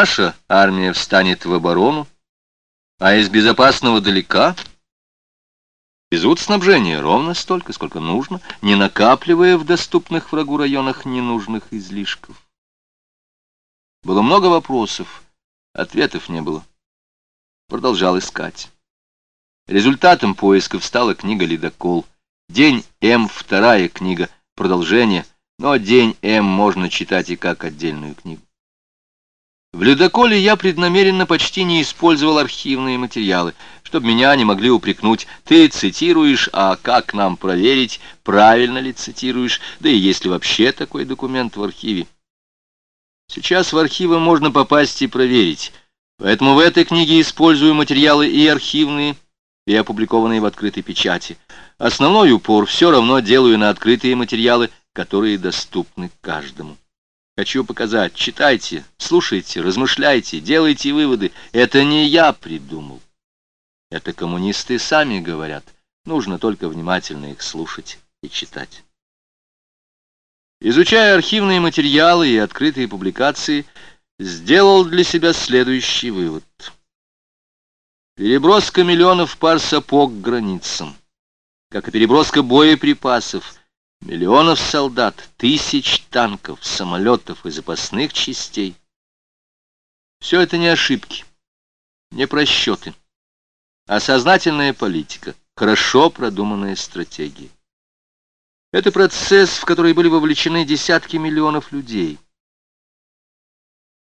Наша армия встанет в оборону, а из безопасного далека везут снабжение ровно столько, сколько нужно, не накапливая в доступных врагу районах ненужных излишков. Было много вопросов, ответов не было. Продолжал искать. Результатом поисков стала книга «Ледокол». День М, вторая книга, продолжение, но День М можно читать и как отдельную книгу. В ледоколе я преднамеренно почти не использовал архивные материалы, чтобы меня не могли упрекнуть. Ты цитируешь, а как нам проверить, правильно ли цитируешь, да и есть ли вообще такой документ в архиве. Сейчас в архивы можно попасть и проверить, поэтому в этой книге использую материалы и архивные, и опубликованные в открытой печати. Основной упор все равно делаю на открытые материалы, которые доступны каждому. Хочу показать. Читайте, слушайте, размышляйте, делайте выводы. Это не я придумал. Это коммунисты сами говорят. Нужно только внимательно их слушать и читать. Изучая архивные материалы и открытые публикации, сделал для себя следующий вывод. Переброска миллионов пар сапог к границам, как и переброска боеприпасов, Миллионов солдат, тысяч танков, самолетов и запасных частей. Все это не ошибки, не просчеты, а сознательная политика, хорошо продуманная стратегия. Это процесс, в который были вовлечены десятки миллионов людей.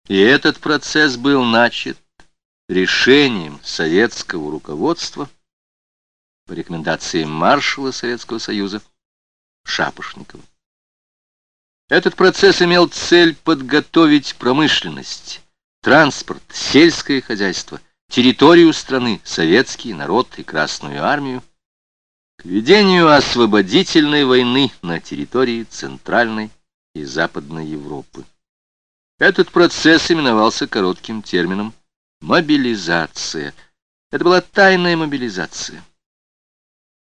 И этот процесс был начат решением советского руководства по рекомендациям маршала Советского Союза Шапошникова. Этот процесс имел цель подготовить промышленность, транспорт, сельское хозяйство, территорию страны, советский народ и Красную армию к ведению освободительной войны на территории Центральной и Западной Европы. Этот процесс именовался коротким термином «мобилизация». Это была тайная мобилизация.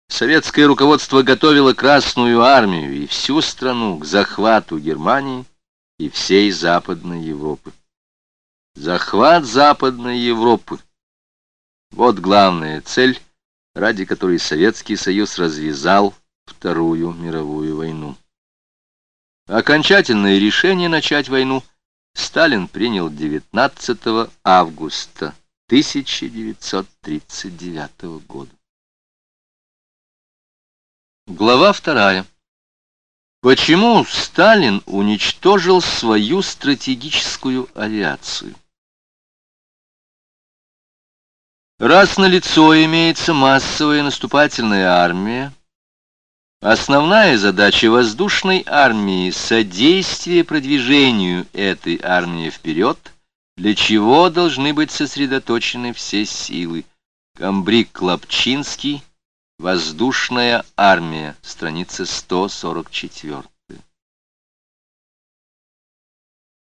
Советское руководство готовило Красную армию и всю страну к захвату Германии и всей Западной Европы. Захват Западной Европы. Вот главная цель, ради которой Советский Союз развязал Вторую мировую войну. Окончательное решение начать войну Сталин принял 19 августа 1939 года. Глава вторая. Почему Сталин уничтожил свою стратегическую авиацию? Раз на лицо имеется массовая наступательная армия, основная задача воздушной армии — содействие продвижению этой армии вперед, для чего должны быть сосредоточены все силы. Камбрик Клопчинский Воздушная армия, страница 144.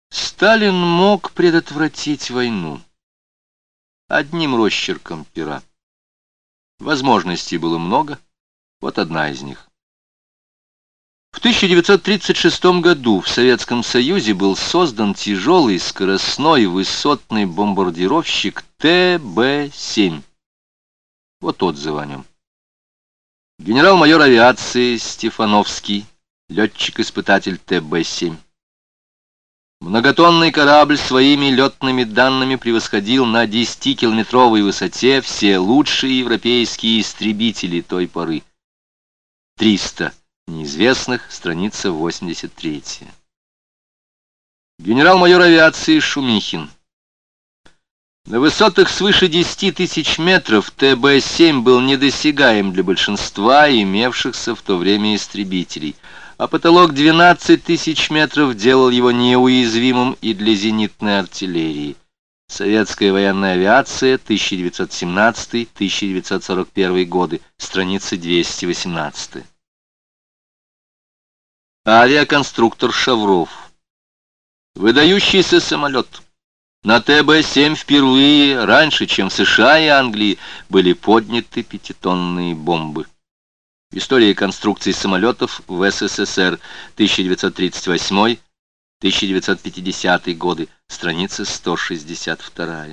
Сталин мог предотвратить войну одним росчерком пера. Возможностей было много, вот одна из них. В 1936 году в Советском Союзе был создан тяжелый скоростной высотный бомбардировщик ТБ-7. Вот отзыв о нем. Генерал-майор авиации Стефановский, летчик-испытатель ТБ-7. Многотонный корабль своими летными данными превосходил на 10-километровой высоте все лучшие европейские истребители той поры. 300 неизвестных, страница 83. Генерал-майор авиации Шумихин. На высотах свыше 10 тысяч метров ТБ-7 был недосягаем для большинства имевшихся в то время истребителей, а потолок 12 тысяч метров делал его неуязвимым и для зенитной артиллерии. Советская военная авиация, 1917-1941 годы, страница 218. Авиаконструктор Шавров. Выдающийся самолет. На ТБ-7 впервые, раньше, чем в США и Англии, были подняты пятитонные бомбы. История конструкции самолетов в СССР 1938 1950 годы, страница 162.